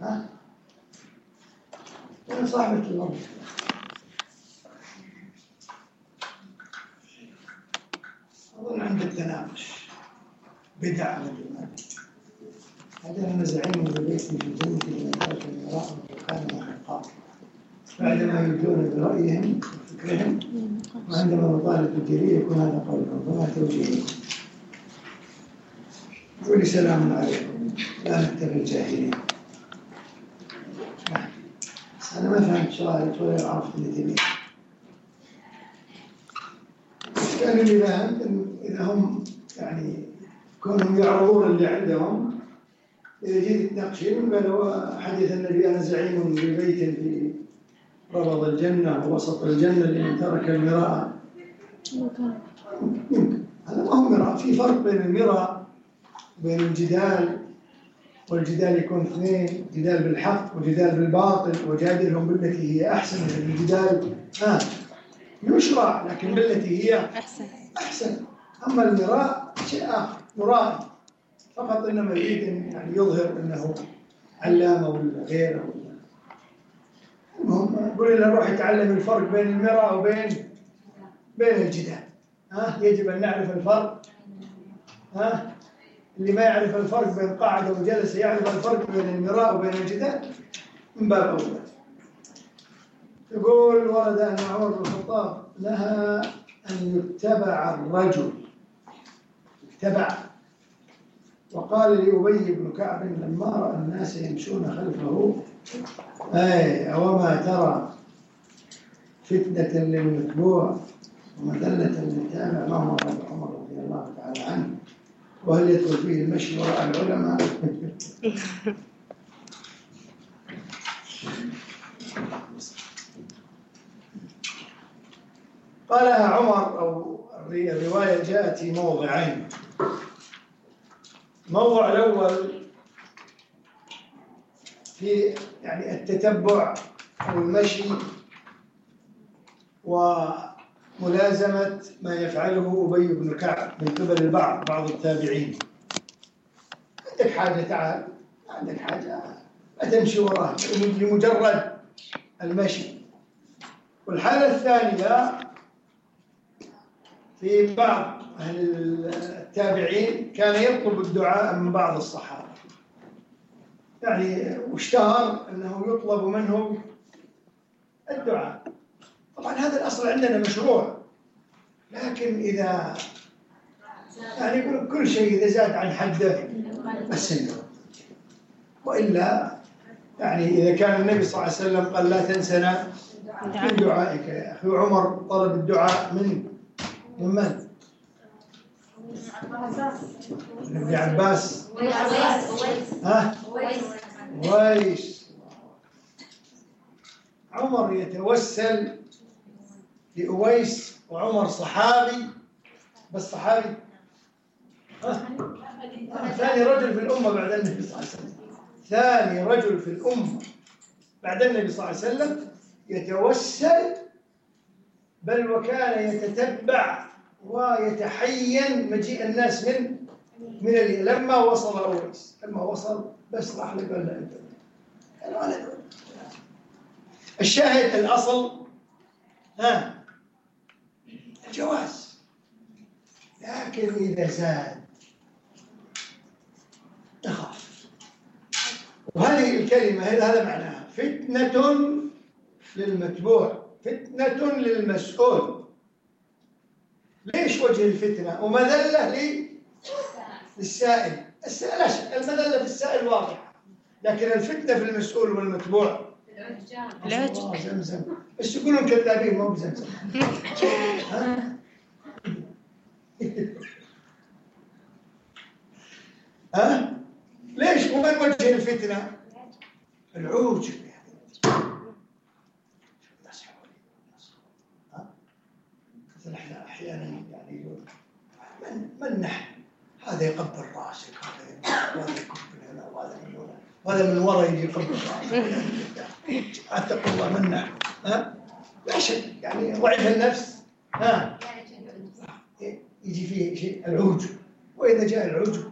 ها؟ أنا صاحبة الأرض أظن عند التناقش بدع ولا هذا أنا زعيم ببيت في جنة من ذلك المراء وكان محقا بعدما يبدون برأيهم وفكرهم وعندما نطالب بالدليل يكون هذا قولهم فما توجيههم قولي سلام عليكم. لا نتبع الجاهلين. ما فهمت سؤالك ولا عرفت تبيه. كان اللي فهمت إذا هم يعني كونهم يعرضون اللي عندهم إذا جيت تناقشين قالوا حديث النبي أنا زعيم ببيت في ربض الجنة ووسط الجنة لمن ترك المراء. يمكن هذا ما هو مراء. في فرق بين المراء وبين الجدال. والجدال يكون اثنين جدال بالحق وجدال بالباطل وجادلهم بالتي هي أحسن. الجدال آه يشرع لكن بالتي هي أحسن. أحسن. أما المراء شيء آخر مرائي فقط إنما يريد أن يعني يظهر أنه علامة ولا غيره ولا. المهم يقول له روح يتعلم الفرق بين المراء وبين بين الجدال. ها يجب أن نعرف الفرق. ها اللي ما يعرف الفرق بين قاعدة وجلسة يعرف الفرق بين المراء وبين الجدال من باب أولى يقول ورد أن عمر بن الخطاب نهى أن يتبع الرجل. اتبع. وقال لأبي بن كعب لما رأى الناس يمشون خلفه. أي وما ترى فتنة للمتبوع ومذلة للتابع ما هو عمر رضي الله تعالى عنه. وهل يدخل فيه المشي وراء العلماء؟ قالها عمر أو الرواية جاءت في موضعين. الموضع الأول في يعني التتبع والمشي وملازمة ما يفعله أبي بن كعب من قبل البعض بعض التابعين. عندك حاجة تعال؟ عندك حاجة؟ تمشي وراه لمجرد المشي. والحالة الثانية في بعض أهل التابعين كان يطلب الدعاء من بعض الصحابة. يعني واشتهر أنه يطلب منهم الدعاء. طبعا هذا الأصل عندنا مشروع. لكن إذا يعني يقول كل شيء إذا زاد عن حده بس إنه. وإلا يعني إذا كان النبي صلى الله عليه وسلم قال لا تنسنا من دعائك يا أخي. وعمر طلب الدعاء من من من؟ من ابن عباس. ها؟ ويس. عمر يتوسل لأويس وعمر صحابي. بس صحابي. ثاني رجل في الأمة بعد النبي صلى الله عليه وسلم. ثاني رجل في الأمة بعد النبي صلى الله عليه وسلم يتوسل بل وكان يتتبع ويتحين مجيء الناس من من لما وصل أويس. لما وصل بس راح له أنت. الشاهد الأصل ها؟ الجواز لكن إذا زاد نخاف وهذه الكلمة هذا معناها فتنة للمتبوع فتنة للمسؤول. ليش وجه الفتنة؟ ومذلة للسائل. السائل المذلة في السائل واضحة لكن الفتنة في المسؤول والمتبوع الله زمزم بس يقولون كذابين مو بزمزم ها؟ ها؟ ليش ومن وجه الفتنة؟ العوجب يعني الناس؟ مثل إحنا أحيانا يعني من من نحن؟ هذا يقبل رأسك هذا يقبل هنا وهذا من هنا وهذا من ورا يجي راسك اتقوا الله من نحن ها؟ لا شك. يعني ضعيف النفس. ها؟ يجي فيه شيء العوجب وإذا جاء العوجب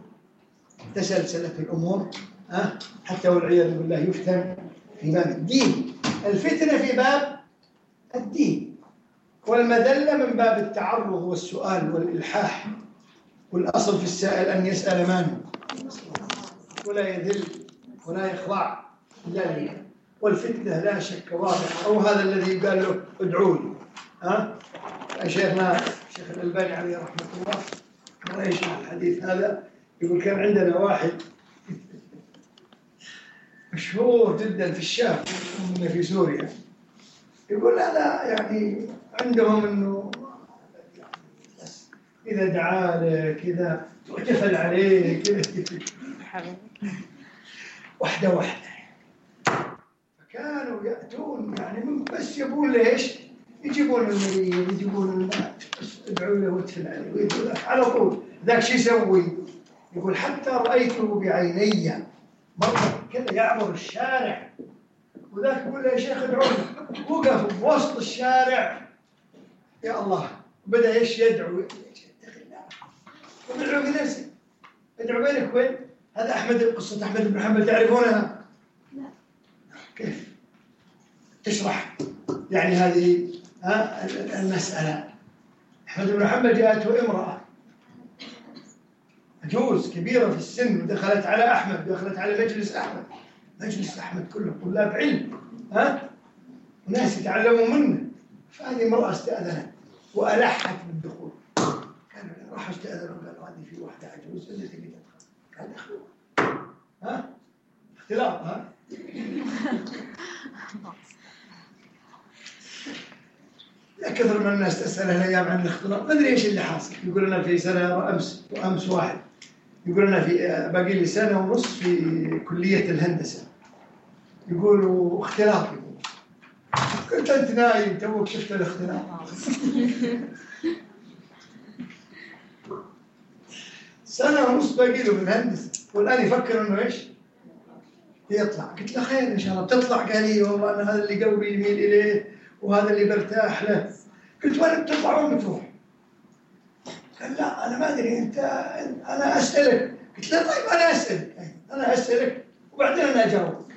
تسلسلت الأمور ها؟ حتى والعياذ بالله يفتن في باب الدين. الفتنة في باب الدين. والمذلة من باب التعرض والسؤال والإلحاح. والأصل في السائل أن يسأل من؟ ولا يذل. ولا يخضع إلا لله والفتنة لا شك واضحة. أو هذا الذي قال له ادعوا لي ها؟ شيخنا الشيخ الألباني عليه رحمة الله مرة يشرح الحديث هذا. يقول كان عندنا واحد مشهور جدا في الشام في سوريا. يقول أنا يعني عندهم أنه إذا دعا لك إذا احتفل عليه كذا واحدة واحدة. فكانوا يأتون يعني بس يقول ليش؟ يجيبون المريض يجيبون ادعوا له وادفن عليه على طول ذاك شو يسوي؟ يقول حتى رأيته بعيني. مرة كذا يعبر الشارع. وذاك يقول له يا شيخ ادعوا وقف بوسط الشارع. يا الله بدأ إيش يدعو؟ في نفسك ادعو بينك وبين هذا أحمد قصة أحمد بن حنبل تعرفونها؟ لا. كيف؟ تشرح يعني هذه ها المسألة. أحمد بن حنبل جاءته امرأة. عجوز كبيرة في السن ودخلت على أحمد دخلت على مجلس أحمد. مجلس أحمد كله طلاب علم ها؟ وناس يتعلموا منه. فهذه امرأة استأذنت وألحت بالدخول. كان راح استاذنوا قالوا هذه في واحدة عجوز اللي تبي ها؟ اختلاط ها؟ كثر من الناس تسأل الأيام عن الاختلاط ما أدري إيش اللي حاصل. يقول لنا في سنة أمس وأمس واحد. يقول لنا في باقي لي سنة ونص في كلية الهندسة. يقولوا اختلاط يقول. قلت أنت نايم توك شفت الاختلاط سنة ونص باقي له في الهندسة والآن يفكر إنه إيش؟ يطلع. قلت له خير إن شاء الله. بتطلع؟ قال لي والله أنا هذا اللي قلبي يميل إليه وهذا اللي برتاح له. قلت وين بتطلع وين بتروح؟ قال لا أنا ما أدري. أنت أنا أسألك. قلت له طيب أنا أسألك. أنا أسألك وبعدين أنا أجاوبك.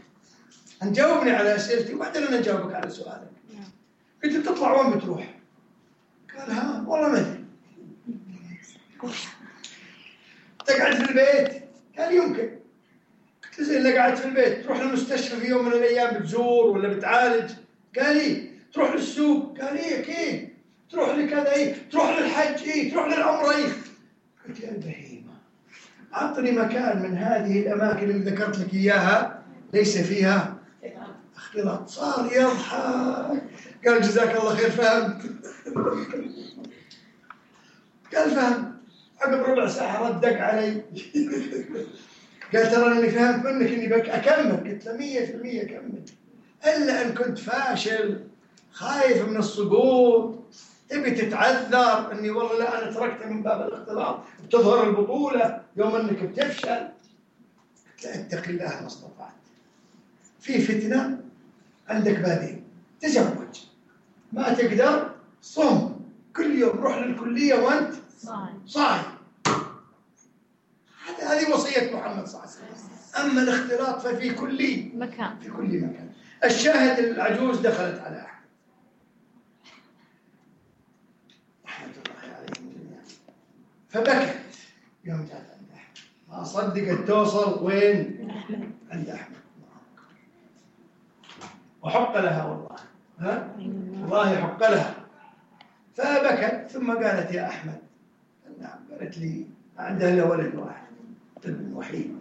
أنت جاوبني على أسئلتي وبعدين أنا أجاوبك على سؤالك. قلت له تطلع وين بتروح؟ قال ها والله ما أدري. تقعد في البيت. قال يمكن. قلت له زين قعدت في البيت. تروح للمستشفى في يوم من الأيام بتزور ولا بتعالج؟ قال لي تروح للسوق؟ قال لي أكيد. تروح لكذا إيه؟ تروح للحج إيه؟ تروح للعمرة إيه؟ قلت يا البهيمه أعطني مكان من هذه الأماكن اللي ذكرت لك إياها. ليس فيها. اختلاط صار يضحك قال جزاك الله خير فهمت. قال فهمت. عقب ربع ساعة ردق علي. قال ترى أنا فهمت منك إني بك أكمل. قلت له 100% كمل إلا أن كنت فاشل خايف من السقوط تبي تتعذر. إني والله لا أنا تركته من باب الاختلاط بتظهر البطولة يوم إنك بتفشل. قلت له اتق الله ما استطعت. في فتنة عندك بابين تزوج. ما تقدر صم. كل يوم روح للكلية وأنت صايم. صايم. هذه وصية محمد صلى الله عليه وسلم. أما الاختلاط ففي كل مكان. في كل مكان. الشاهد العجوز دخلت على أحمد. رحمة الله جميعا. فبكت يوم جاءت عند أحمد. ما صدقت توصل وين؟ عند أحمد. وحق لها والله. ها؟ والله حق لها. فبكت ثم قالت يا أحمد نعم قالت لي عندها إلا ولد واحد. ابن وحيد.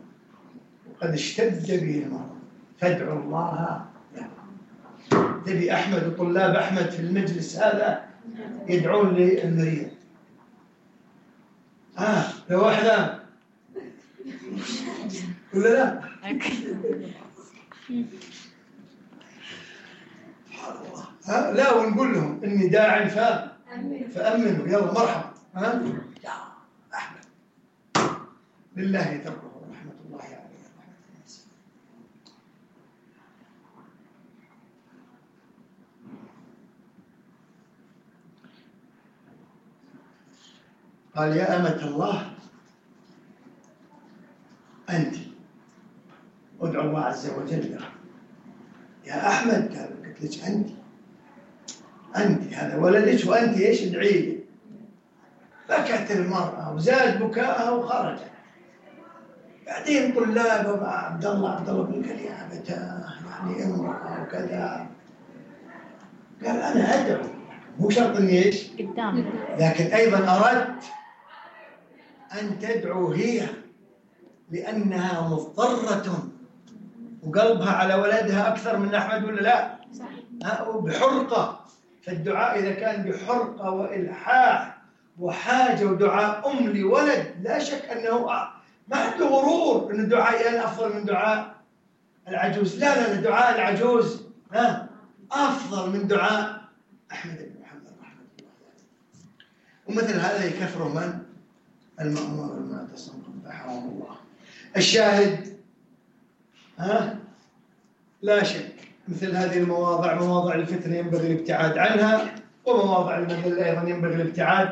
وقد اشتد به المرض. فادعوا الله. له تبي أحمد وطلاب أحمد في المجلس هذا يدعون للمريض آه لو واحدة ولا لا؟ ها لا ونقول لهم إني داع فأمنوا. يلا مرحبا. ها احمد لله تره رحمه الله عليه. قال يا أمة الله أنت ادعو الله عز وجل. يا أحمد قال قلت لك أنت. أنت هذا ولدك وأنت إيش ادعي لي؟ بكت المرأة وزاد بكاءها وخرجت. بعدين طلابه مع عبد الله عبد الله بن قال يا أبتاه يعني امرأة وكذا. قال أنا أدعو. مو شرط إني إيش؟ قدام. لكن أيضا أردت أن تدعو هي لأنها مضطرة وقلبها على ولدها أكثر من أحمد ولا لا؟ صح. بحرقة فالدعاء إذا كان بحرقة وإلحاح وحاجة ودعاء أم لولد لا شك أنه ما عنده غرور دعائي أنا أفضل من دعاء العجوز. لا لا لا دعاء العجوز ها أفضل من دعاء أحمد بن محمد رحمة الله ومثل هذا يكفر من؟ المأمور المعتصم رحمه الله. الشاهد ها لا شك مثل هذه المواضع مواضع الفتنة ينبغي الابتعاد عنها ومواضع المذلة أيضا ينبغي الابتعاد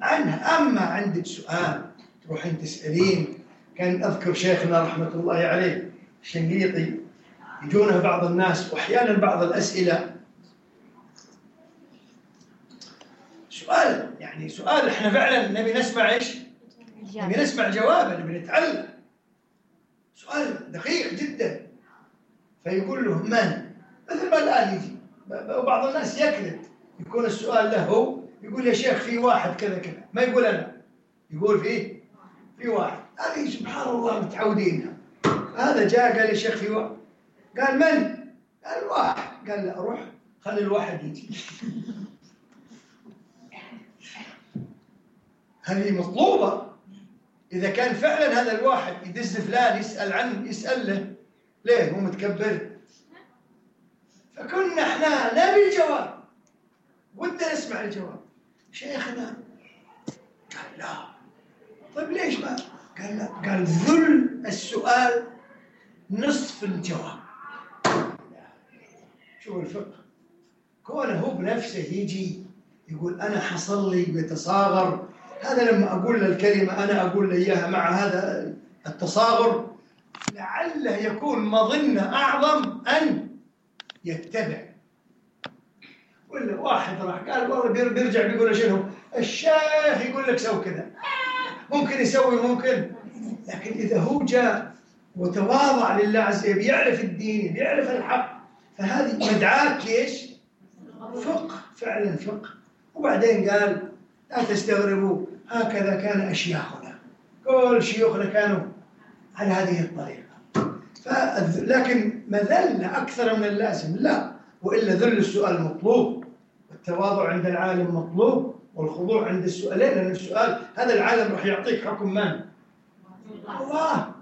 عنها. أما عندك سؤال تروحين تسألين كان أذكر شيخنا رحمة الله عليه الشنقيطي يجونه بعض الناس وأحيانا بعض الأسئلة. سؤال يعني سؤال إحنا فعلا نبي نسمع إيش؟ نبي نسمع جوابه نبي نتعلم. سؤال دقيق جدا. فيقول له من؟ مثل ما الآن يجي. وبعض الناس يكذب. يكون السؤال له هو يقول يا شيخ في واحد كذا كذا. ما يقول أنا؟ يقول في؟ في واحد. هذه سبحان الله متعودين. هذا جاء قال يا شيخ في واحد قال من؟ قال واحد قال لا روح. خلي الواحد يجي. هذه مطلوبة. إذا كان فعلا هذا الواحد يدز فلان يسأل عنه يسأل له ليه؟ هو متكبر. فكنا إحنا نبي الجواب ودنا نسمع الجواب. شيخنا قال لا. طيب ليش ما؟ قال قال ذل السؤال نصف الجواب. شوف الفقه. كونه هو بنفسه يجي يقول أنا حصل لي بيتصاغر هذا لما أقول له الكلمة أنا أقول له إياها مع هذا التصاغر لعله يكون مظنة أعظم أن يتبع. ولا واحد راح قال والله بير- بيرجع بيقول شنو؟ الشيخ يقول لك سوي كذا. ممكن يسوي ممكن. لكن إذا هو جاء وتواضع لله عز وجل بيعرف الدين بيعرف الحق فهذه مدعاة ليش؟ فقه فعلا فقه. وبعدين قال لا تستغربوا هكذا كان أشياخنا. كل شيوخنا كانوا على هذه الطريقة. فالذ- لكن مذلة أكثر من اللازم لا. وإلا ذل السؤال مطلوب والتواضع عند العالم مطلوب. والخضوع عند السؤالين لأن السؤال هذا العالم راح يعطيك حكم من؟ الله.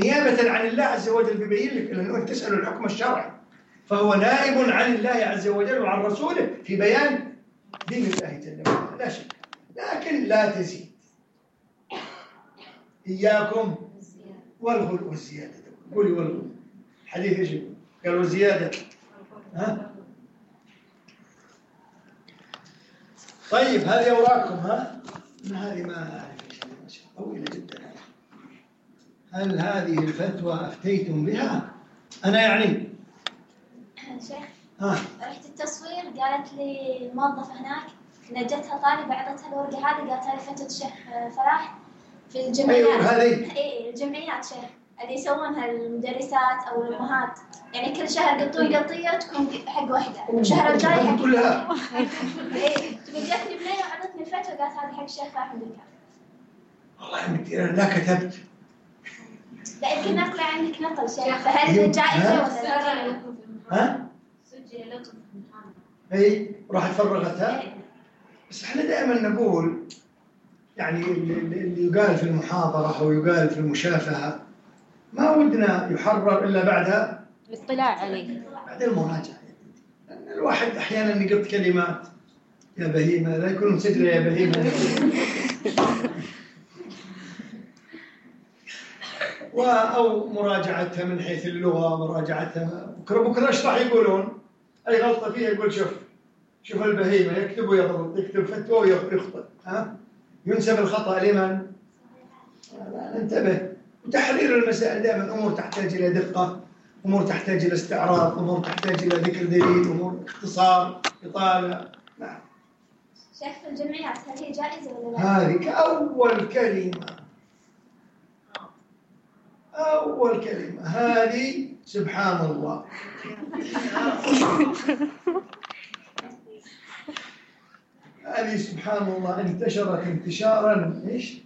نيابة عن الله عز وجل بيبين لك لأنه تسأل الحكم الشرعي. فهو نائب عن الله عز وجل وعن رسوله في بيان دين الله جل وعلا. لا شك. لكن لا تزيد. إياكم والغلو والزيادة. قولي والغلو. حديث إيش يقول؟ قال والزيادة ها؟ طيب هذه أوراقكم ها؟ هذه ما أعرف طويلة جدا. هل هذه الفتوى أفتيتم بها؟ أنا يعني. شيخ ها رحت التصوير قالت لي الموظفة هناك ان جتها طالبة أعطتها الورقة هذه قالت هذه فتوى الشيخ فلاح في أيوة الجمعيات هذه. اي الجمعيات شيخ. اللي يسوونها المدرسات أو الامهات يعني كل شهر يقطون قطية تكون حق واحدة والشهر الجاي حق كلها. اي تقول جتني بنية وعطتني الفتوى قالت هذه حق الشيخ بن كعب. والله يا بنتي أنا لا كتبت. لا يمكن نقل عندك نقل شيخ. فهل جائزة ها؟ ولا ها؟ سجل لطف إي راحت فرغتها بس إحنا دائما نقول يعني اللي اللي يقال في المحاضرة أو يقال في المشافهة ما ودنا يحرر إلا بعدها. الاطلاع عليه. بعد المراجعة. لأن الواحد أحيانا يقط كلمات. يا بهيمة لا يكون مسجلة يا بهيمة. و أو مراجعتها من حيث اللغة مراجعتها. بكرة بكرة إيش راح يقولون؟ أي غلطة فيها يقول شوف شوف البهيمة يكتب ويغلط يكتب فتوى ويخطئ ها؟ ينسب الخطأ لمن؟ لا، انتبه. وتحرير المسائل دائما. امور تحتاج إلى دقة امور تحتاج إلى استعراض امور تحتاج إلى ذكر دليل امور اختصار إطالة. نعم. شيخ في الجمعيات هل هي جائزة ولا لا؟ هذه كأول كلمة. أول كلمة. هذه سبحان الله. هذه سبحان الله انتشرت انتشارا إيش؟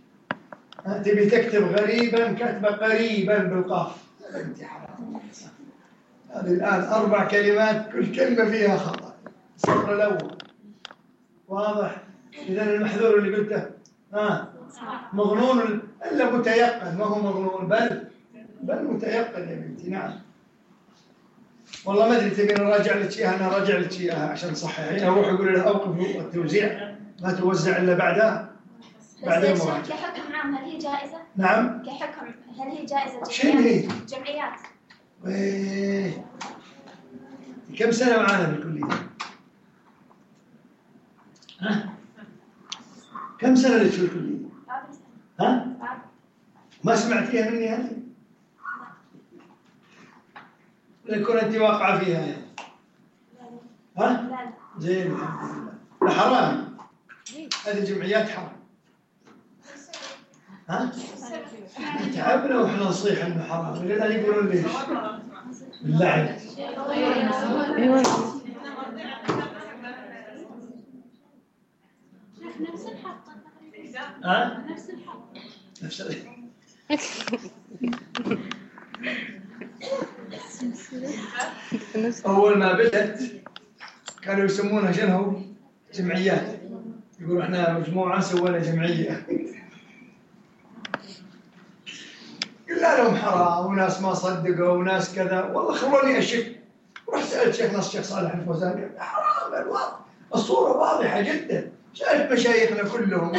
ها، تبي تكتب غريبا كتب قريبا بالقاف. هذه الآن أربع كلمات كل كلمة فيها خطأ. السطر الأول. واضح؟ إذا المحذور اللي قلته. ها؟ مظنون إلا متيقن. ما هو مظنون بل بل متيقن يا بنتي. نعم. والله ما أدري تبين نراجع لك اياها أنا راجع لك اياها عشان تصححين أروح أقول له أوقف التوزيع. ما توزع إلا بعدها. بس بعد يا شيخ المراجعه كحكم عام هل هي جائزة؟ نعم كحكم هل هي جائزة شنو هي؟ جمعيات؟ إيه. كم سنة معانا بالكليه؟ ها؟ كم سنة لك في الكليه؟ ها؟ ما سمعتيها مني هذه؟ ولا يكون أنت واقعة فيها يعني. ها؟ لا لا زين الحمد لله لا حرام هذه جمعيات حرام ها؟ تعبنا وإحنا نصيح إنه حرام الان يقولون ليش؟ باللعن أيوه نفس الحق ها؟ نفس الحق نفس أول ما بدأت كانوا يسمونها شنو؟ جمعيات يقولوا إحنا مجموعة سوينا جمعية قلنا لهم حرام وناس ما صدقوا وناس كذا. والله خلوني أشك. رحت سألت شيخنا الشيخ صالح الفوزان قال حرام الواضح الصورة واضحة جدا. سألت مشايخنا كلهم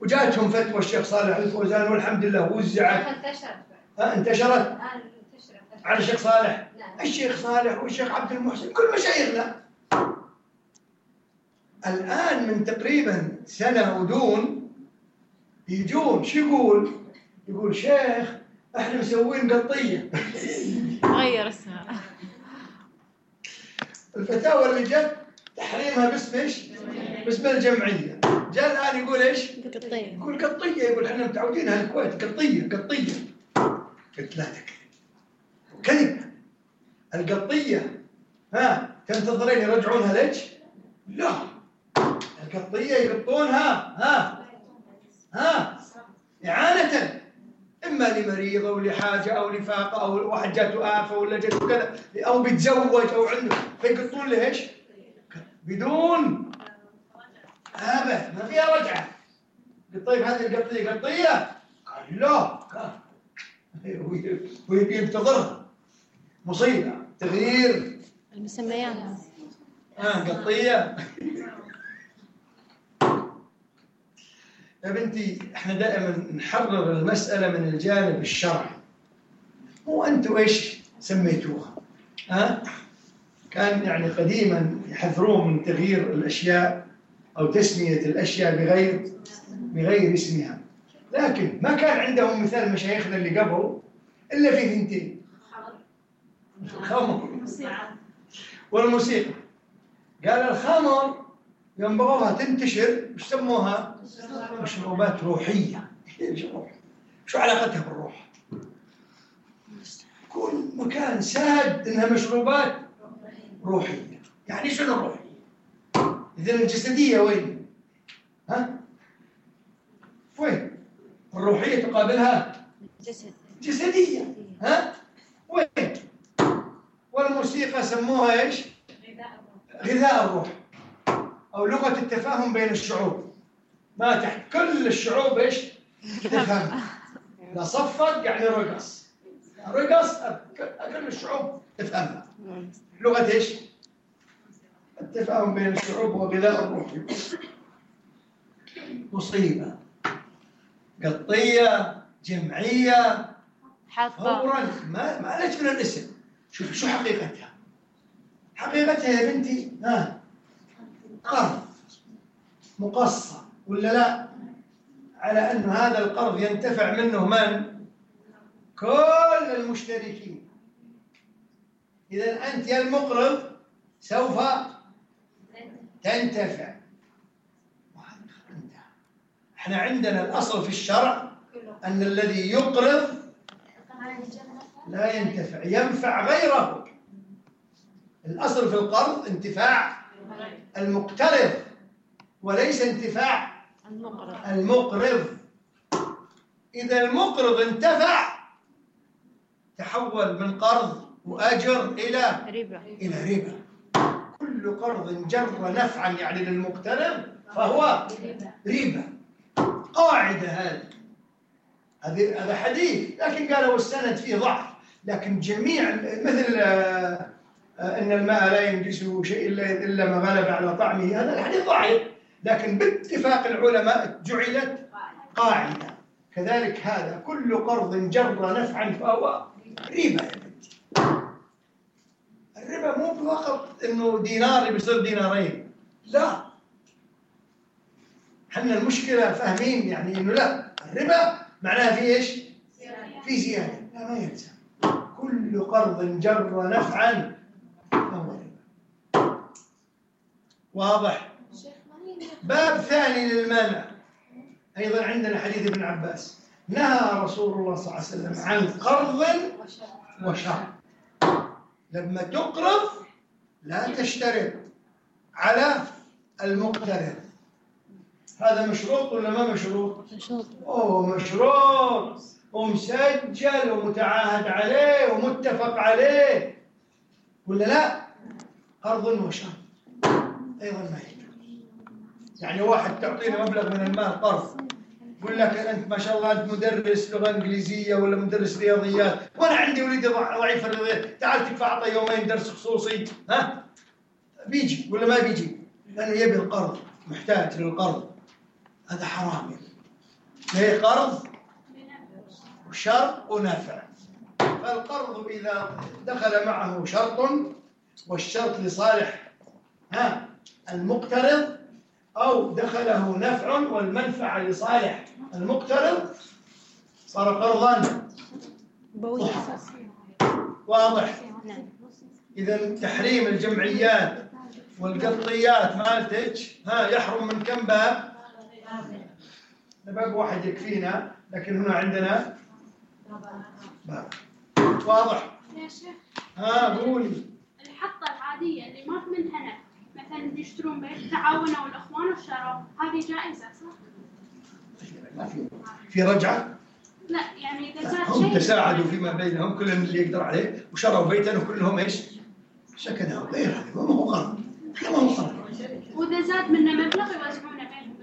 وجاتهم فتوى الشيخ صالح الفوزان والحمد لله وزعت. انتشرت ها، انتشرت؟ الان انتشرت. على الشيخ صالح؟ نعم. الشيخ صالح والشيخ عبد المحسن كل مشايخنا. الآن من تقريبا سنة ودون يجون شو يقول؟ يقول شيخ إحنا مسوين قطية. غير اسمها الفتاوى اللي جت تحريمها باسم إيش؟ باسم الجمعية. جاء الآن يقول إيش؟ قطية. يقول قطية. يقول إحنا متعودين على الكويت. قطية قطية. قلت لا تكذب كذب القطية ها تنتظرين يرجعونها لك؟ لا. القطية يقطونها ها. ها. إعانة. إما لمريض أو لحاجة أو لفاقة أو واحد جاته آفة ولا جاته كذا أو بيتزوج أو عنده. فيقطون له إيش؟ بدون أبد ما فيها قلت طيب هذه القطية قطية؟ قال لا ينتظرها مصيبة تغيير. المسميات. آه قطية. يا بنتي إحنا دائما نحرر المسألة من الجانب الشرعي. هو أنتم إيش سميتوها؟ ها؟ كان يعني قديما يحذرون من تغيير الأشياء أو تسمية الأشياء بغير بغير اسمها. لكن ما كان عندهم مثال مشايخنا اللي قبل إلا في ثنتين. الخمر. والموسيقى. قال الخمر يوم بغوها تنتشر وش سموها؟ مشروبات روحية؟ شو علاقتها بالروح؟ كل مكان ساد إنها مشروبات روحية يعني شنو الروحية؟ إذا الجسدية وين؟ ها؟ وين؟ الروحية تقابلها جسد جسدية ها؟ وين؟ والموسيقى سموها إيش؟ غذاء الروح أو لغة التفاهم بين الشعوب. ما تحت كل الشعوب إيش؟ تفهم. اذا صفق يعني رقص. رقص كل الشعوب تفهمها لغة إيش؟ التفاهم بين الشعوب وغذاء الروح. مصيبة. قطية جمعية. حاطة فورا. ما ما عليك من الاسم. شوف شو حقيقتها. حقيقتها يا بنتي ها. قرض مقصر ولا لا؟ على أن هذا القرض ينتفع منه من؟ كل المشتركين. إذا أنت يا المقرض سوف تنتفع. إحنا عندنا الأصل في الشرع أن الذي يقرض لا ينتفع ينفع غيره. الأصل في القرض انتفاع. المقترض وليس انتفاع. المقرض. إذا المقرض انتفع تحول من قرض وأجر إلى ربا. إلى ربا. كل قرض جر نفعا يعني للمقترض فهو ربا. قاعدة هذه هذا حديث لكن قالوا السند فيه ضعف. لكن جميع مثل آه، إن الماء لا ينجس شيء الا إلا ما غلب على طعمه. هذا الحديث ضعيف. لكن باتفاق العلماء جعلت قاعدة. كذلك هذا كل قرض جر نفعا فهو ربا. يا بنتي الربا مو فقط إنه دينار بيصير دينارين. لا. إحنا المشكلة فاهمين يعني إنه لا. الربا معناها في إيش؟ في زيادة. لا ما يلزم. كل قرض جر نفعا فهو ربا واضح. باب ثاني للمنع أيضا عندنا حديث ابن عباس. نهى رسول الله صلى الله عليه وسلم عن قرض وشرط لما تقرض لا تشترط على المقترض هذا مشروط ولا ما مشروط؟ مشروط أوه مشروط. ومسجل ومتعاهد عليه ومتفق عليه. ولا لا؟ قرض وشرط أيضا ما يجوز يعني واحد تعطيني مبلغ من المال قرض يقول لك أنت ما شاء الله أنت مدرس لغة إنجليزية ولا مدرس رياضيات وأنا عندي وليدي ضع- ضعيف الرياضيات تعال تدفع أعطى يومين درس خصوصي ها؟ بيجي ولا ما بيجي؟ لأنه يبي القرض محتاج للقرض. هذا حرام ليه قرض؟ وشرط ونفع. فالقرض إذا دخل معه شرط والشرط لصالح ها؟ المقترض أو دخله نفع والمنفعة لصالح. المقترض صار قرضا واضح. نعم. إذا تحريم الجمعيات والقطيات مالتك ها يحرم من كم باب؟ باب واحد يكفينا لكن هنا عندنا باب. واضح. يا شيخ. ها قولي. الحطة العادية اللي ما في منها نفع. مثلا يشترون بيت تعاونوا الأخوان وشروا هذه جائزة صح؟ ما في في رجعة لا يعني إذا زاد هم شيء تساعدوا فيما بينهم كل اللي يقدر عليه. وشروا بيتا وكلهم إيش؟ سكنوا غير هذا ما هو قرض هذا ما هو قرض وإذا زاد منه مبلغ يوزعونه بينهم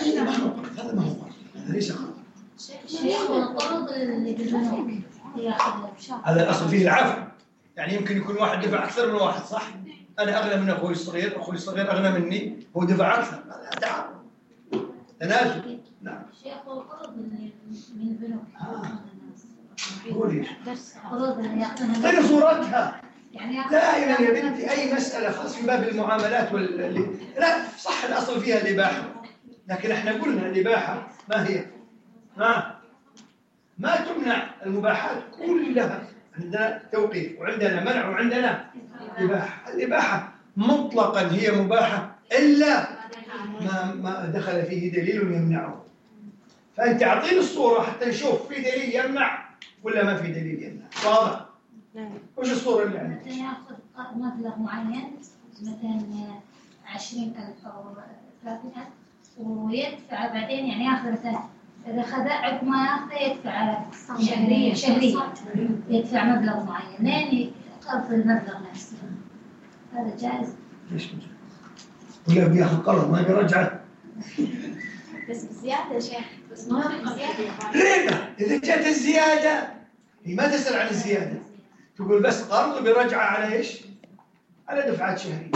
اي ما بالتساوي هو قرض هذا ما هو قرض هذا ليس قرض شيخ والقرض اللي بالبنوك هذا الأصل فيه العفو. يعني يمكن يكون واحد دفع أكثر من واحد صح؟ أنا أغنى من أخوي الصغير أخوي الصغير أغنى مني هو دفع أكثر هذا تعاون تنازل. نعم. شيخ والقرض اللي من البنوك. قولي. درس. القروض اللي ياخذونها اعطيني صورتها. يعني دائما يا بنتي أي مسألة خاص في باب المعاملات وال لا صح الأصل فيها الإباحة. لكن إحنا قلنا الإباحة ما هي؟ ما ما تمنع المباحات كلها. عندنا توقيف وعندنا منع وعندنا إباحة. الإباحة مطلقا هي مباحة إلا ما ما دخل فيه دليل يمنعه. فأنت أعطيني الصورة حتى نشوف في دليل يمنع ولا ما في دليل يمنع. واضح؟ نعم. وش الصورة اللي عندك؟ مثلا يأخذ مبلغ معين مثلا عشرين ألف أو ثلاثين ألف ويدفع بعدين يعني يأخذ إذا خذ عقب ما ياخذه يدفع شهريا شهريا. يدفع مبلغ معين. لين يقضي المبلغ نفسه. هذا جائز؟ ليش مجرد؟ ولا بياخذ قرض ما بيرجعه بس بزيادة يا شيخ. بس ما ربا إذا جت الزيادة. هي ما تسأل عن الزيادة. تقول بس قرض وبيرجعه على إيش؟ على دفعات شهرية.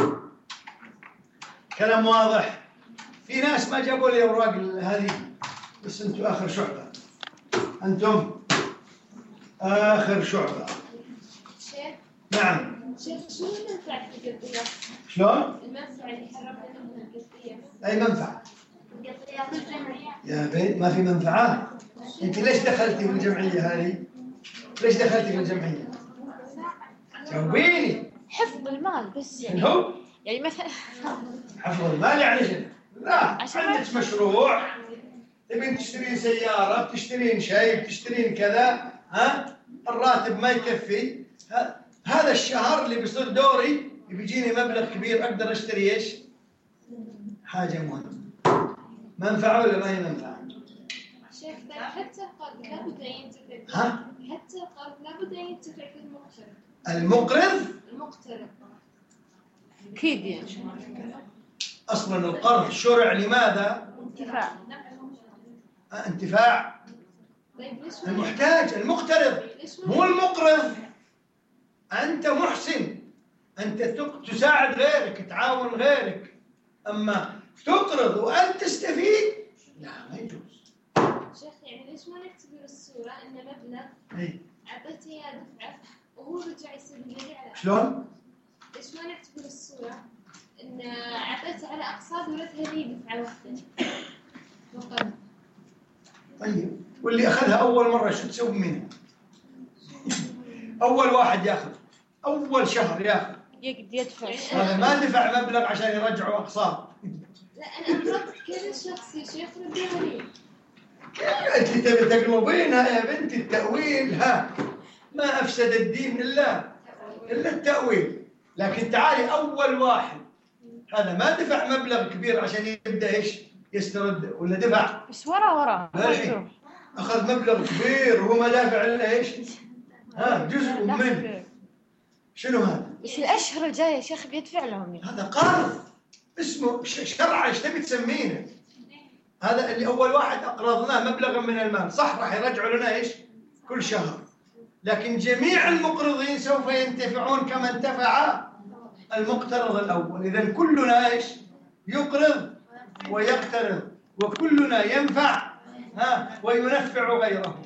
كلام واضح. في ناس ما جابوا لي أوراق هذه. بس أنتم آخر شعبة أنتم آخر شعبة شيخ نعم شيخ شو المنفعة في القضية؟ شلون؟ المنفعة اللي حرمنا منها القضية أي منفعة القضيات الجمعية يا بنت ما في منفعة أنت ليش دخلتي في الجمعية هذه؟ ليش دخلتي في الجمعية؟ جاوبيني حفظ المال بس يعني هو؟ يعني مثلا حفظ المال يعني شنو؟ لا عشان عندك مشروع تبين تشترين سيارة بتشترين شيء بتشترين كذا ها الراتب ما يكفي ه- هذا الشهر اللي بيصير دوري بيجيني مبلغ كبير أقدر أشتري إيش؟ حاجة مهمة منفعة ولا ما هي منفعة؟ شيخ طيب حتى القرض لابد أن ينتفع ها؟ حتى القرض لابد أن ينتفع في المقترض المقرض المقترض أكيد يعني أصلا القرض شرع لماذا؟ انتفاع انتفاع. المحتاج المقترض. مو المقرض. أنت محسن. أنت تساعد غيرك تعاون غيرك. أما تقرض وأنت تستفيد لا ما يجوز. شيخ يعني ليش ما نعتبر الصورة؟ إن مبلغ إيه. أعطيته إياه دفعة وهو رجع يسدد لي على شلون؟ ليش ما نعتبر الصورة؟ إن أعطيته على أقساط ورثها لي دفعة واحدة. طيب. واللي أخذها أول مرة شو تسوي منها؟ أول واحد ياخذ. أول شهر ياخذ. يقد يدفع. هذا ما دفع مبلغ عشان يرجعوا أقساط لا أنا أقرضت كذا شخص يا شيخ ردوها لي أنت تبي تقلبينها يا بنتي التأويل؟ ها ما أفسد الدين إلا إلا التأويل. لكن تعالي أول واحد. هذا ما دفع مبلغ كبير عشان يبدأ إيش؟ يسترد ولا دفع؟ بس ورا ورا. أخذ مبلغ كبير وهو ما دافع إلا إيش؟ ها جزء منه. شنو هذا؟ بس الأشهر الجاية يا شيخ بيدفع لهم. هذا قرض. اسمه شرعا إيش تبي تسمينه؟ هذا اللي أول واحد أقرضناه مبلغا من المال. صح راح يرجعوا لنا إيش؟ كل شهر. لكن جميع المقرضين سوف ينتفعون كما انتفع المقترض الأول. اذا كلنا إيش؟ يقرض. ويقترض وكلنا ينفع ها وينفع غيره.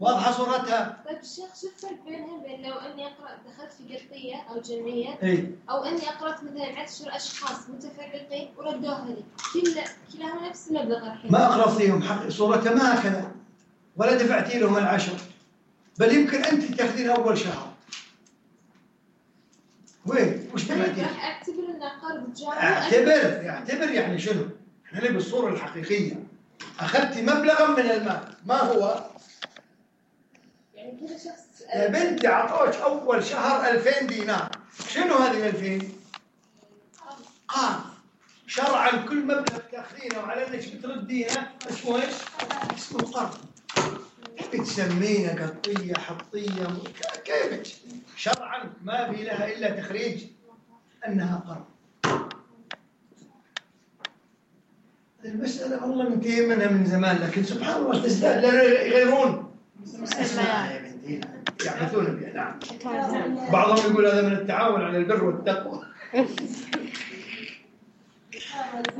واضحة صورتها؟ طيب الشيخ شو الفرق بينها بين لو أني أقرأ دخلت في قرطية أو جمعية اي أو أني أقرأت مثلا عشر أشخاص متفرقين وردوها لي كلا كلاهما نفس المبلغ الحين. ما اقرضتيهم حق صورتها ما هكذا ولا دفعتي لهم العشر. بل يمكن أنت تاخذين أول شهر. وين؟ وش طيب دفعتي راح أعتبر إنه قرض جاري اعتبر اعتبر يعني شنو؟ إحنا نبي الصورة الحقيقية. أخذت مبلغا من المال. ما هو؟ يعني كذا شخص يا بنتي أعطوك أول شهر 2000 دينار. شنو هذه ال 2000 قرض شرعا كل مبلغ تأخذينه وعلى إنك بتردينه اسمه إيش؟ اسمه قرض قطيه حطية ك- كيفك؟ شرعا ما في لها إلا تخريج أنها قرض المسألة والله منتهي منها من زمان لكن سبحان الله تزداد لا يغيرون اسمها يا بنتي يعبثون بها نعم. بعضهم يقول هذا من التعاون على البر والتقوى.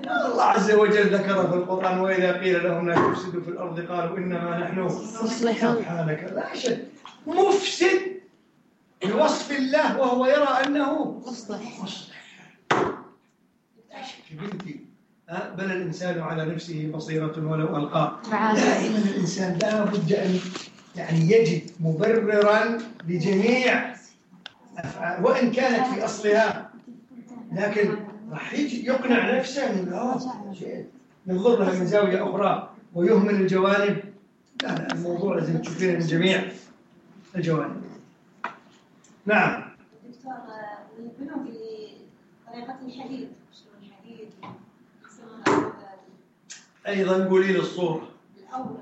الله عز وجل ذكر في القرآن وإذا قيل لهم لا تفسدوا في الأرض قالوا إنما نحن مصلحون. سبحانك. لا شك. مفسد بوصف الله وهو يرى أنه مصلح. مصلح. لا شك يا بنتي؟ بل الإنسان على نفسه بصيرة ولو معاذ دائما الإنسان لا بد أن يعني يجد مبررا لجميع أفعال وإن كانت في أصلها. لكن راح يجي يقنع نفسه إنه آه، شيء ينظر لها من زاوية أخرى ويهمل الجوانب. لا لا الموضوع لازم تشوفينه من جميع الجوانب. نعم. دكتور البنوك اللي طريقة الحديد؟ شلون الحديد؟ يسمونها أيضا قولي لي الصورة. الأول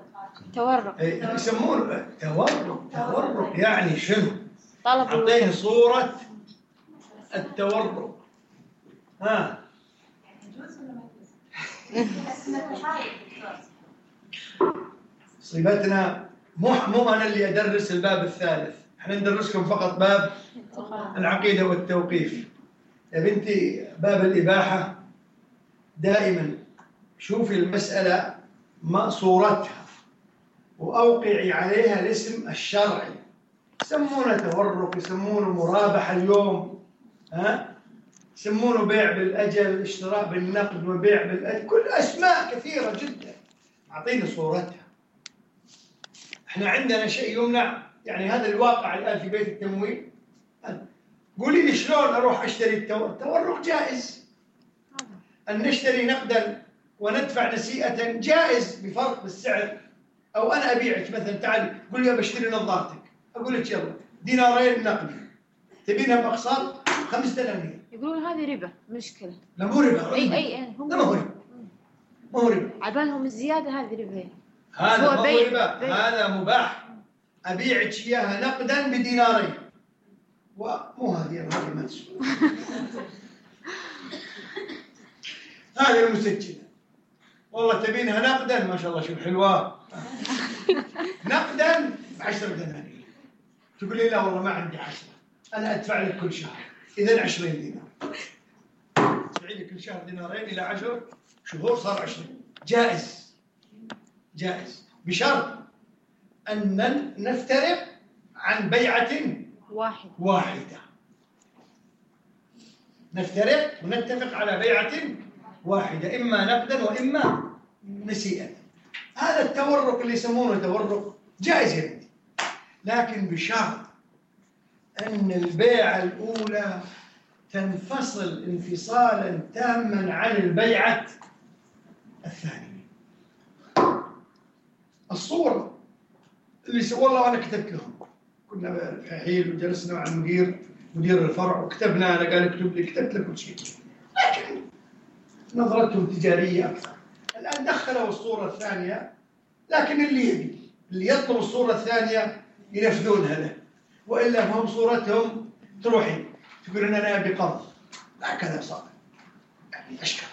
تورق. أي- يسمونه تورق. تورق يعني شنو؟ طلب الوكل صورة التورق. ها. صيبتنا مو مو أنا اللي أدرس الباب الثالث. إحنا ندرسكم فقط باب العقيدة والتوقيف. يا بنتي باب الإباحة دائما. شوفي المسألة ما صورتها وأوقعي عليها الاسم الشرعي. يسمونه تورق يسمونه مرابحة اليوم ها؟ يسمونه بيع بالأجل اشتراء بالنقد وبيع بالاجل كل أسماء كثيرة جدا. اعطيني صورتها. إحنا عندنا شيء يمنع. يعني هذا الواقع الآن في بيت التمويل. قولي لي شلون أروح أشتري التورق التورق جائز. أن نشتري نقدا وندفع نسيئة جائز بفرق بالسعر. أو أنا أبيعك مثلا تعالي قول لي بشتري نظارتك. أقول لك يلا دينارين نقدي. تبينها بأقساط؟ خمس دنانير. يقولون هذه ربا مشكلة. لا مو ربا إي. إي هم لا ما هو ربا. ما هو ربا. عبالهم الزيادة هذه ربا. هذا هو ما هو بيع- ربا. هذا مباح. أبيعك إياها نقدا بدينارين. ومو هذه هذه ما تسوى. هذه المسجلة. والله تبينها نقدا ما شاء الله شوف حلوة. نقدا ب 10 دنانير. تقول لي لا والله ما عندي 10 أنا أدفع لك كل شهر. اذا 20 دينار. لي كل شهر دينارين إلى 10 شهور صار 20 جائز. جائز. بشرط أن نفترق عن بيعة واحد واحدة. نفترق ونتفق على بيعة واحدة إما نقدا وإما نسيئة هذا التورق اللي يسمونه تورق جائز يا لكن بشرط أن البيعة الأولى تنفصل انفصالا تاما عن البيعة الثانية. الصورة اللي سوى والله أنا كتبت لهم. كنا في حيل وجلسنا مع المدير مدير الفرع وكتبنا أنا قال أكتب لي كتبت لك كل شيء. لكن نظرتهم تجارية أكثر. الآن دخلوا الصورة الثانية لكن اللي يبي اللي يطلب الصورة الثانية ينفذونها له. وإلا فهم صورتهم تروحي. تقول إن أنا أبي قرض. هكذا صار. يعني أشكر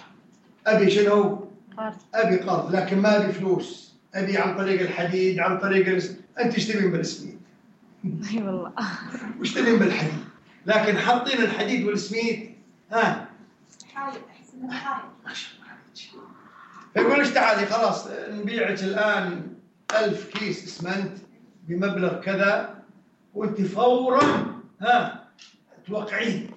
أبي شنو؟ قرض. أبي قرض لكن ما أبي فلوس. أبي عن طريق الحديد عن طريق الس... أنت إيش تبين بالسميد؟ أي والله. وش تبين بالحديد؟ لكن حاطين الحديد والسميد ها؟ حايل أحس إنه حايل. ما شاء الله عليك. فيقول لك تعالي؟ خلاص نبيعك الآن ألف كيس اسمنت بمبلغ كذا. وانت فورا ها توقعين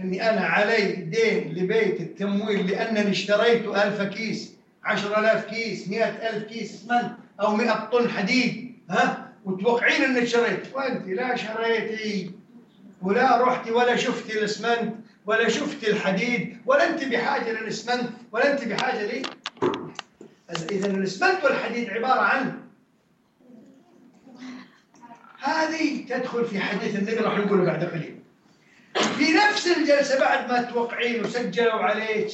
إني أنا علي دين لبيت التمويل لأنني اشتريت ألف كيس عشرة آلاف كيس مئة ألف كيس اسمنت أو مئة طن حديد ها؟ وتوقعين انك شريت وأنت لا شريتي ولا رحتي ولا شفتي الإسمنت ولا شفتي الحديد ولا أنت بحاجة للإسمنت ولا أنت بحاجة لي. اذا الإسمنت والحديد عبارة عن هذه تدخل في حديث النبي راح نقوله بعد قليل. في نفس الجلسة بعد ما توقعين وسجلوا عليك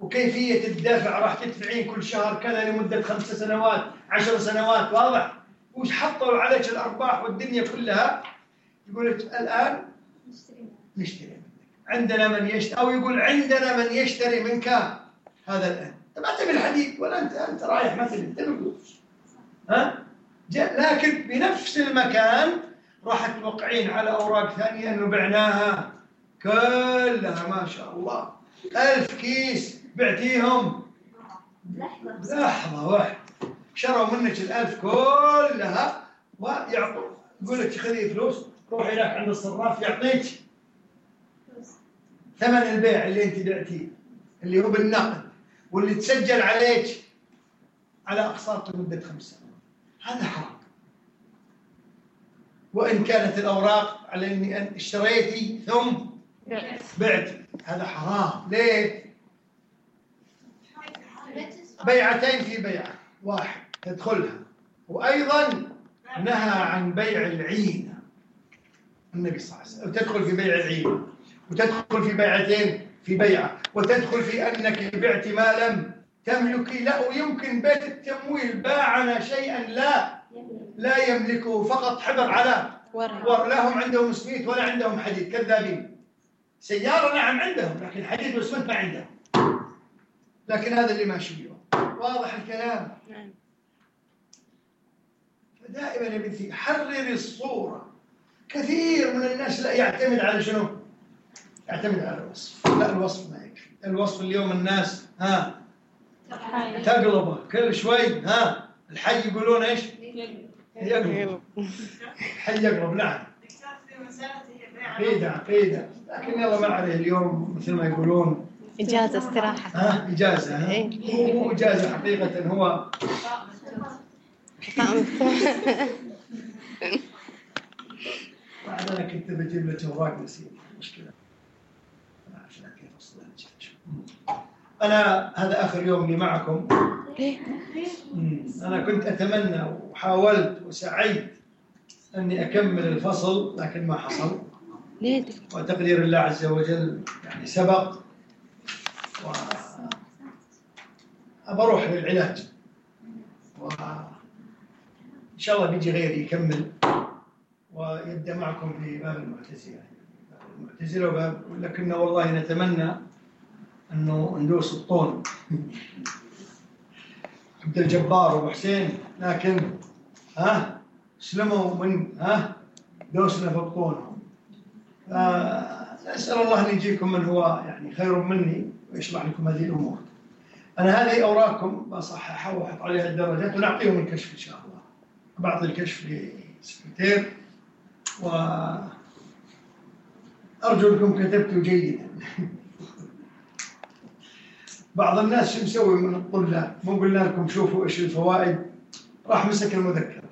وكيفية الدفع راح تدفعين كل شهر كذا لمدة خمس سنوات عشر سنوات واضح؟ وش حطوا عليك الأرباح والدنيا كلها. يقول لك الآن نشتري. منك عندنا من يشتري أو يقول عندنا من يشتري منك هذا الآن. انت ما تبي الحديد ولا انت أنت رايح مثلا فلوس. ها؟ لكن بنفس المكان راح توقعين على أوراق ثانية إنه بعناها كلها ما شاء الله. ألف كيس بعتيهم. لحظة. لحظة واحدة شروا منك الألف كلها. ويعطوا يقول لك خذي فلوس روحي هناك عند الصراف يعطيك ثمن البيع اللي أنت بعتيه اللي هو بالنقد واللي تسجل عليك على أقساط لمدة خمس سنوات. هذا حرام. وإن كانت الأوراق على اني أن اشتريتي ثم بعت. بعتي هذا حرام. ليه؟ بيعتين في بيعة. واحد تدخلها. وأيضا نهى عن بيع العينة. النبي صلى الله عليه وسلم. تدخل في بيع العينة. وتدخل في بيعتين في بيعة. وتدخل في أنك بعت ما لم تملكي لا ويمكن بيت التمويل. باعنا شيئا لا لا يملكه. فقط حبر على ورق ور لا هم عندهم سميت ولا عندهم حديد. كذابين. سيارة نعم عندهم لكن حديد واسمنت ما عندهم. لكن هذا اللي ماشي اليوم. واضح الكلام؟ نعم. فدائما يا بنتي حرري الصورة. كثير من الناس لا يعتمد على شنو؟ يعتمد على الوصف. لا الوصف ما يكفي. الوصف اليوم الناس ها تقلبه كل شوي ها الحي يقولون إيش؟ يقلب. الحي يقلب نعم. دكتور في مسألة هي بيع عقيدة عقيدة. لكن يلا ما عليه اليوم مثل ما يقولون. إجازة استراحة. ها إجازة ها؟ إيه. مو مو إجازة حقيقة هو بعد أنا كنت بجيب لك اوراق نسيت مشكلة عشان كيف افصل أنا هذا آخر يوم لي معكم؟ ليه؟ أنا كنت أتمنى وحاولت وسعيت أني أكمل الفصل لكن ما حصل. ليه؟ وتقدير الله عز وجل يعني سبق. و أروح للعلاج. و إن شاء الله بيجي غيري يكمل. ويبدأ معكم في باب المعتزلة. باب المعتزلة وباب لكن والله نتمنى أنه ندوس الطون عبد الجبار وأبو حسين لكن ها؟ سلموا من ها؟ دوسنا في الطون آه، نسأل الله أن يجيكم من هو يعني خير مني ويشرح لكم هذه الأمور. أنا هذه أوراقكم بصححها وأحط عليها الدرجات ونعطيهم الكشف إن شاء الله. بعطي الكشف للسكرتير و أرجو أنكم كتبتوا جيدا. بعض الناس شو مسوي من الطلاب مو قلنا لكم شوفوا إيش الفوائد راح مسك المذكرة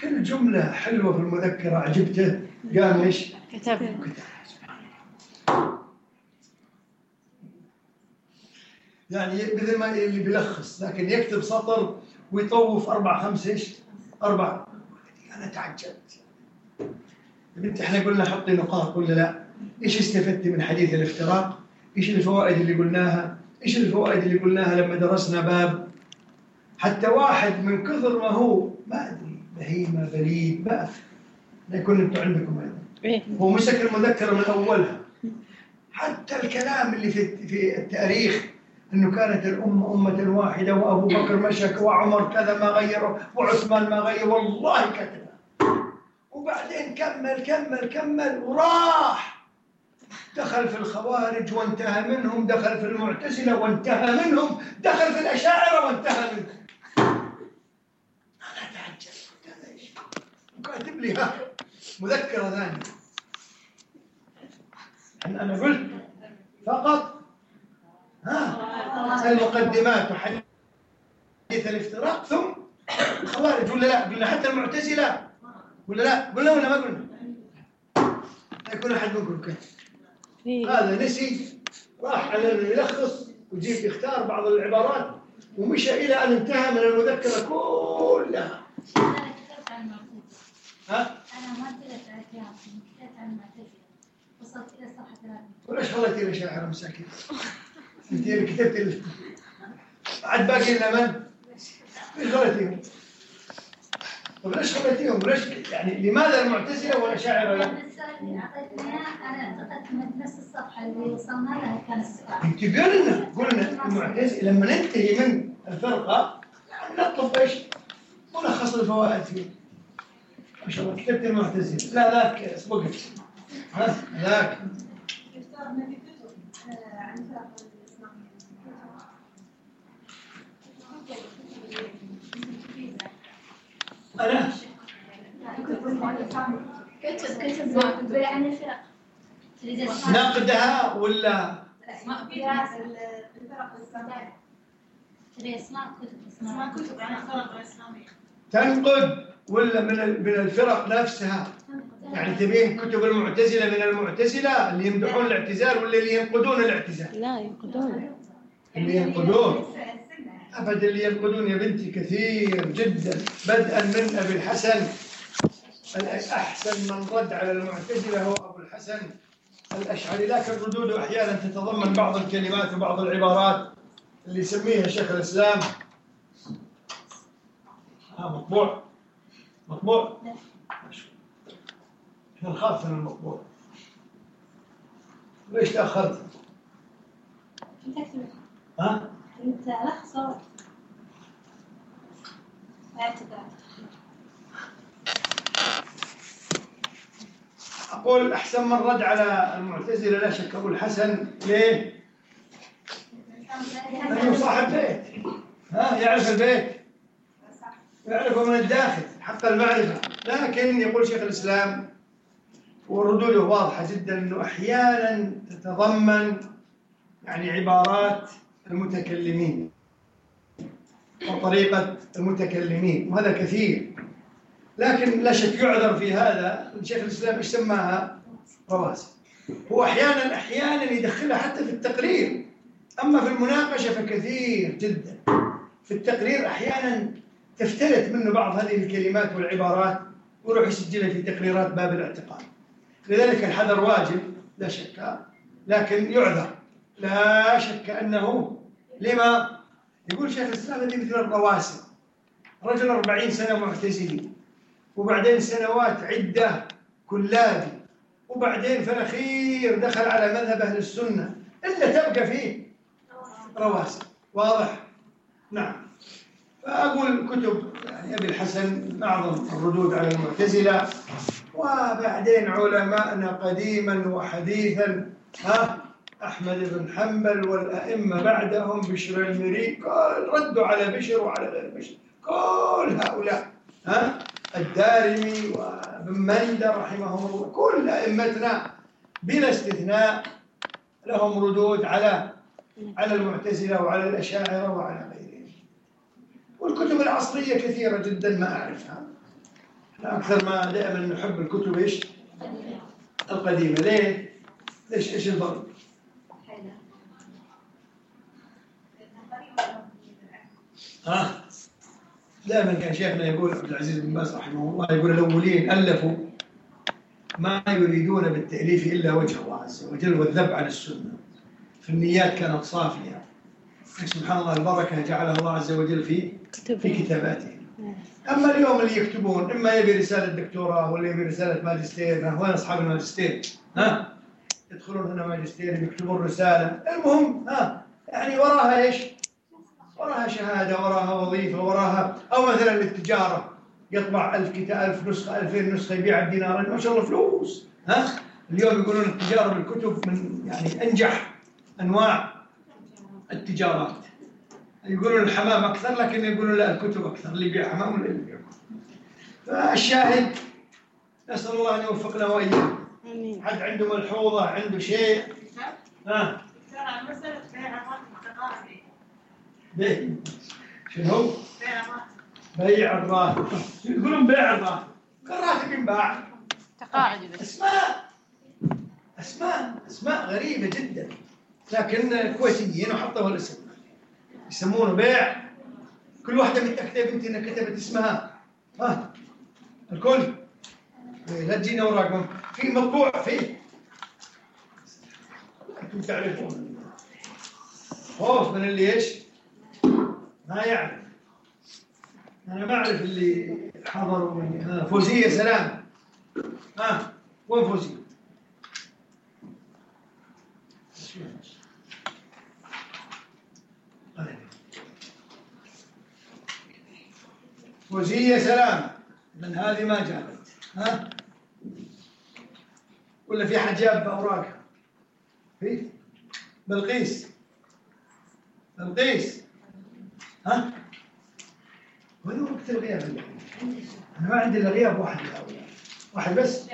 كل جملة حلوة في المذكرة عجبته قام إيش؟ كتب يعني مثل ما اللي بيلخص لكن يكتب سطر ويطوف أربع خمس إيش؟ أربع أنا تعجبت يا بنتي إحنا قلنا حطي نقاط ولا لا؟ إيش استفدتي من حديث الافتراق؟ إيش الفوائد اللي قلناها؟ إيش الفوائد اللي قلناها لما درسنا باب؟ حتى واحد من كثر ما هو ما أدري بهيمة بليد ما يكون أنتم عندكم أيضا. إيه. هو مسك المذكرة من أولها. حتى الكلام اللي في في التاريخ أنه كانت الأمة أمة واحدة وأبو بكر مشك وعمر كذا ما غيره وعثمان ما غير والله كتبها وبعدين كمل كمل كمل وراح. دخل في الخوارج وانتهى منهم دخل في المعتزلة وانتهى منهم دخل في الأشاعرة وانتهى منهم أنا تعجبت قلت هذا وكاتب لي ها مذكرة ثانية أنا أنا قلت فقط ها المقدمات وحديث الافتراق ثم الخوارج ولا لا؟ قلنا حتى المعتزلة ولا لا؟ قلنا ولا ما قلنا؟ يكون أحد منكم ليه؟ هذا نسي راح على انه يلخص ويجيب يختار بعض العبارات ومشى إلى أن انتهى من المذكرة كلها أنا كتبت عن ها أنا ما كتبت كلام كتبت عن وصلت إلى صفحة ثلاثة وليش خليتي الاشاعره مساكين؟ انت اللي كتبت. عاد باقي لنا من؟ ليش خليتيهم؟ ليش خليتيهم؟ وليش يعني لماذا المعتزلة والاشاعره أنا اعتقدت نفس الصفحة اللي وصلنا لها كان السؤال. أنت قلنا قلنا المعتزلة لما ننتهي من الفرقة نطلب إيش؟ ملخص الفوائد. فيه ما شاء الله كتبت المعتزلة. لا ذاك سبقت ها ذاك يفترض ان في كتب. آه، عن الفرق أنا؟ كتب كتب عن الفرق ناقدها ولا؟ اسماء الفرق الاسلاميه تريد اسماء كتب اسماء كتب عن الفرق الاسلاميه تنقد ولا من من الفرق نفسها؟ يعني تبين كتب المعتزلة من المعتزلة اللي يمدحون الاعتزال ولا اللي ينقدون الاعتزال؟ لا ينقدون. اللي ينقدون. أبدا اللي ينقدون يا بنتي كثير جدا بدءا من أبي الحسن. احسن من رد على المعتزلة هو أبو الحسن. الأشعري لكن ردوده أحيانا تتضمن بعض الكلمات وبعض العبارات اللي يسميها شيخ الإسلام. ها مطبوع؟ مطبوع؟ إحنا نخاف من المطبوع؟ ليش اكتب ها؟ كنت الخص ورق اعتذر. أقول أحسن من رد على المعتزلة لا شك أبو الحسن. ليه؟ لأنه صاحب بيت. ها؟ يعرف البيت. يعرفه من الداخل حق المعرفة. لكن يقول شيخ الإسلام وردوده واضحة جدا أنه أحيانا تتضمن يعني عبارات المتكلمين وطريقة المتكلمين وهذا كثير. لكن لا شك يعذر في هذا شيخ الإسلام إيش سماها؟ رواسب هو أحيانا أحيانا يدخلها حتى في التقرير. أما في المناقشة فكثير جدا. في التقرير أحيانا تفتلت منه بعض هذه الكلمات والعبارات ويروح يسجلها في تقريرات باب الاعتقاد. لذلك الحذر واجب لا شك. لكن يعذر. لا شك أنه لما يقول شيخ الإسلام هذه مثل الرواسب رجل أربعين سنة معتزلي وبعدين سنوات عدة كلابي وبعدين في الأخير دخل على مذهب أهل السنة إلا تبقى فيه رواسب. واضح؟ نعم. فأقول كتب يعني أبي الحسن أعظم الردود على المعتزلة وبعدين علماءنا قديما وحديثا ها؟ أحمد بن حنبل والأئمة بعدهم بشر المري ردوا على بشر وعلى غير بشر. كل هؤلاء ها؟ الدارمي وابن مندى رحمهم الله كل أئمتنا بلا استثناء لهم ردود على على المعتزلة وعلى الأشاعرة وعلى غيرهم. والكتب العصرية كثيرة جدا ما أعرفها. أكثر ما دائما نحب الكتب إيش؟ القديمة. ليه؟ ليش؟ إيش الضرب؟ ها؟ دائما كان شيخنا يقول عبد العزيز بن باز رحمه الله يقول الأولين ألفوا ما يريدون بالتأليف إلا وجه الله عز وجل والذب عن السنة. في النيات كانت صافية سبحان الله البركة جعلها الله عز وجل في في كتب كتاباتهم أما اليوم اللي يكتبون إما يبي رسالة دكتوراه ولا يبي رسالة ماجستير وين أصحاب الماجستير؟ ها؟ يدخلون هنا ماجستير يكتبون رسالة. المهم ها يعني وراها إيش؟ وراها شهادة وراها وظيفة وراها أو مثلا للتجاره يطبع ألف كتاب ألف نسخة ألفين نسخة يبيع الدينارين ما شاء الله فلوس ها؟ اليوم يقولون التجارة بالكتب من يعني أنجح أنواع التجارات. يقولون الحمام أكثر لكن يقولون لا الكتب أكثر. اللي يبيع حمام ولا اللي يبيع كتب. فالشاهد نسأل الله أن يوفقنا وإياكم. آمين. حد عنده ملحوظة عنده شيء؟ ها؟ مسألة بيع. شنو؟ بيع الراتب. يقولون بيع الراتب. الراتب ينباع. تقاعد أسماء. أسماء. أسماء غريبة جدا. لكن كويتيين وحطوا الاسم. يسمونه بيع. كل واحدة يا بنتي إنها كتبت اسمها. ها. الكل. إيه، لا تجينا وراكم. في مطبوع فيه. أنتم تعرفون. خوف من اللي إيش؟ ما يعرف. أنا ما أعرف اللي حضروا مني ها فوزية سلام. ها وين فوزية؟ فوزية سلام. من هذه ما جابت ها؟ ولا في حد جاب أوراق في؟ بلقيس. بلقيس. ها؟ وين وقت الغياب عندي؟ أنا ما عندي إلا غياب واحد. واحد بس.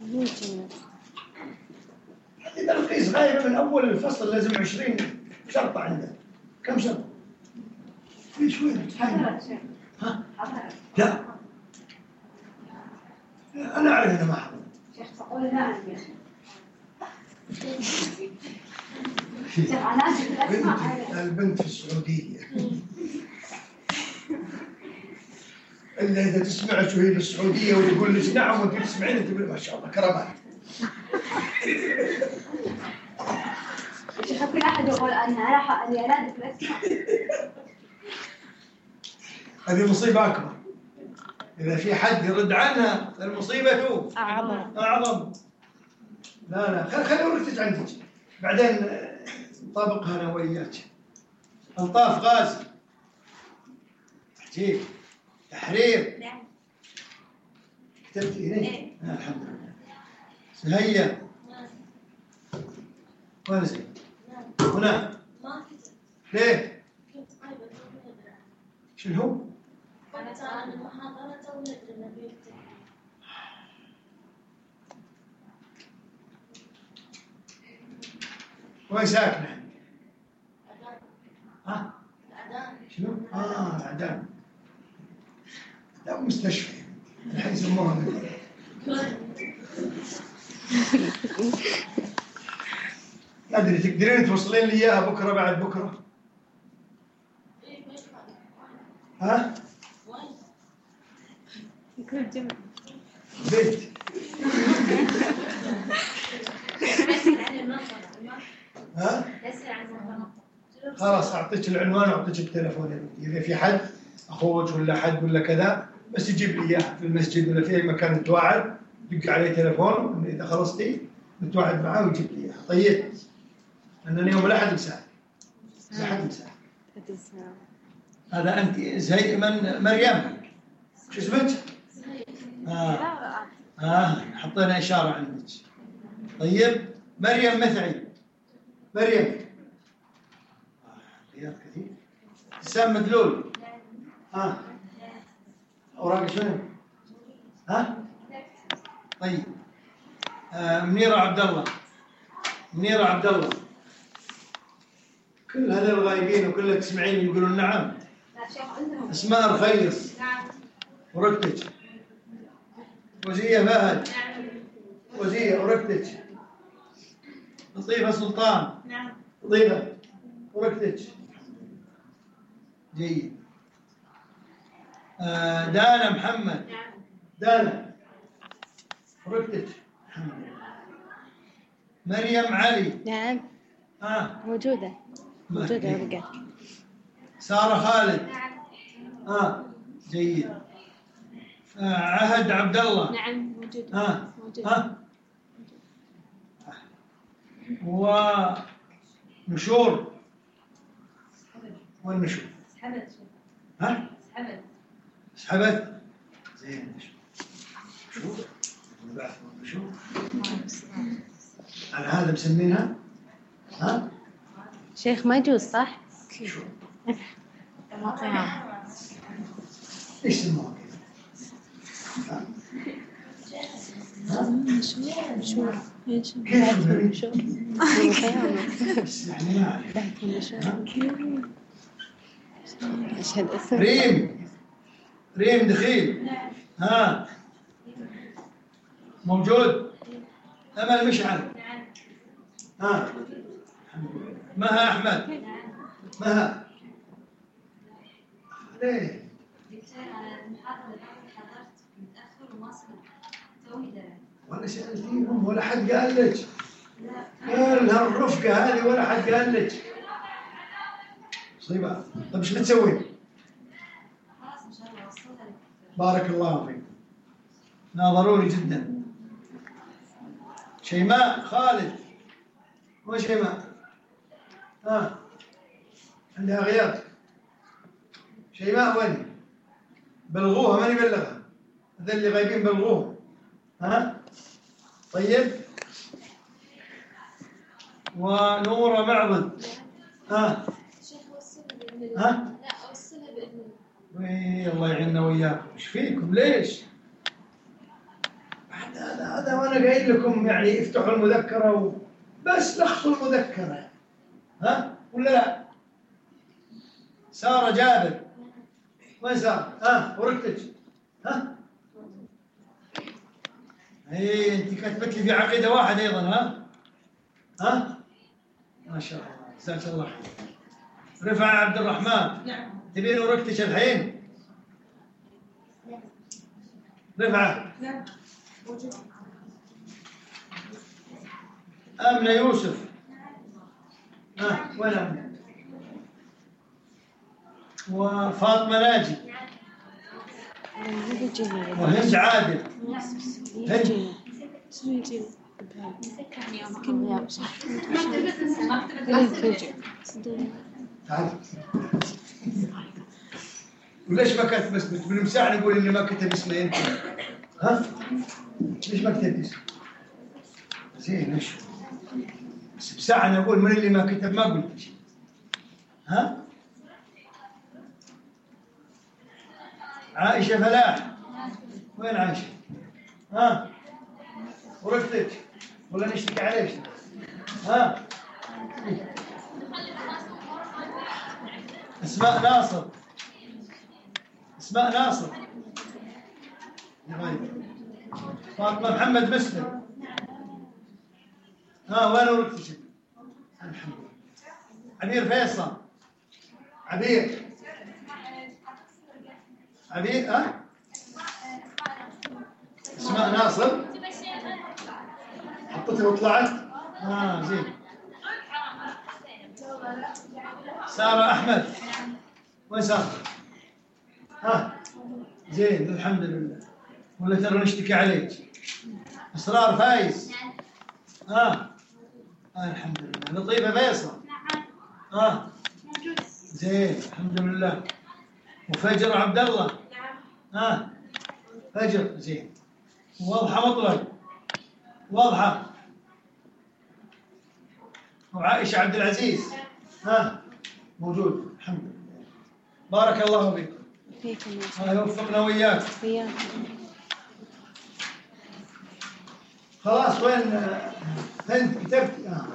ممكن إذا القيس غايبة من أول الفصل لازم 20 شرطة عنده كم شرطة؟ في شوية ها؟ لا. أنا أعرف إنه ما حضر بنت البنت في السعودية. إلا إذا تسمعك وهي في السعودية وتقول لك نعم وأنت تسمعين تقول ما شاء الله كرامات. شيخ كل احد يقول أنا راح في الاسماء هذه مصيبة أكبر. إذا في حد يرد عنها المصيبة أعظم. أعظم. لا لا خل خلي ورقتك عندك. بعدين نطابقها أنا وياك ألطاف غازي عجيب. تحرير. نعم. كتبت هنا إيه. آه الحمد لله. سهية وين زين هنا. ما كتب ليه؟ شنو هو؟ المحاضرة وين ساكنة؟ اعدام اعدام مستشفى. الحين يسموها ما أدري تقدرين توصلين لي إياها بكرة بعد بكرة؟ ها؟ بيت ها؟ خلاص أعطيك العنوان وأعطيك التليفون. إذا في حد أخوك ولا حد ولا كذا بس يجيب لي إياه في المسجد ولا في أي مكان نتواعد دق عليه تليفون إذا خلصتي نتواعد معاه ويجيب لي إياه. طيب؟ لأن يوم الاحد مساء الاحد مساء هذا أنت زي من مريم. شو اسمك؟ آه. آه حطينا إشارة عندك. طيب؟ مريم مثعي مريم آه، رياض كثير حسام مدلول. ها. أوراق شنو؟ ها؟ طيب. آه منيرة عبد الله منيرة عبد الله كل هذول الغايبين وكل تسمعين يقولون نعم. أسماء رخيص وركتك وزية فهد وزية وركتك لطيفة سلطان. نعم. لطيفة. وركتك جيد. آه دانا محمد. نعم دانا لله مريم علي. نعم. ها موجودة. موجودة آه. ورقة سارة خالد. ها جيد. آه عهد عبد الله. نعم موجودة ها موجودة ها ونشور وين نشور؟ سحبت ها؟ سحبت سحبت؟ زين شوف بعث نشور على هذا مسمينها ها؟ شيخ ما يجوز صح؟ شوف إيش سموها كذا؟ ها؟ ها؟ مشهور تدري؟ مشهور أشهد اسم ريم. ريم دخيل. ها. موجود. امل مشعل ها مها احمد مها ليه المحاضرة اللي حضرت متأخر وما سمعت توي درت ولا سالتيهم ولا حد قال لك. قال هالرفقه هذه ولا حد قال لك. مصيبه طيب إيش بتسوي؟ بارك الله فيك. لا ضروري جدا. شيماء خالد. وين شيماء؟ ها عندها غياب شيماء وين؟ بلغوها ماني بلغها هذول اللي غايبين بلغوها ها؟ طيب. ونورة معبد. ها؟ بإذن ها؟ لا أوصلها بإذن الله يعيننا وياكم إيش فيكم ليش؟ هذا هذا وأنا قايل لكم يعني افتحوا المذكرة و... بس لخصوا المذكرة ها ولا لا؟ سارة جابر وين سارة؟ ها وركتك ها؟ إي أنت كتبت لي في عقيدة واحد أيضا ها؟ ها؟ ما شاء الله جزاك الله خير رفع عبد الرحمن. نعم. تبين ورقتك الحين؟ رفعة نعم موجود آمنة يوسف. ها وين آمنة؟ وفاطمة ناجي. وهند عادل. يجينا شنو يجينا تعال وليش ما كتب اسمك؟ بالمساع نقول إني ما كتب اسمه انت ها؟ ليش ما كتبت اسمه؟ زين إيش؟ بس بساعة نقول من اللي ما كتب ما قلت شيء ها؟ عائشة فلاح وين عائشة؟ ها؟ ورقتك ولا نشتكي عليك؟ ها؟ اسماء ناصر اسماء ناصر طيب. فاطمة محمد مسلم ها وين ورقتك؟ الحمد لله عبير فيصل عبير عبير ها؟ اسماء ناصر حطيتها وطلعت؟ آه زين سارة أحمد وين سارة؟ ها. زين الحمد لله ولا ترى نشتكي عليك. إصرار فايز. ها. آه الحمد لله لطيفة فيصل. نعم موجود زين الحمد لله وفجر عبد الله. ها. فجر زين. واضحة مطلق. واضحة. وعائشة عبد العزيز. ها. موجود. الحمد لله بارك الله فيكم فيكم الله. يوفقنا وياكم خلاص وين؟ انت كتبت. آه.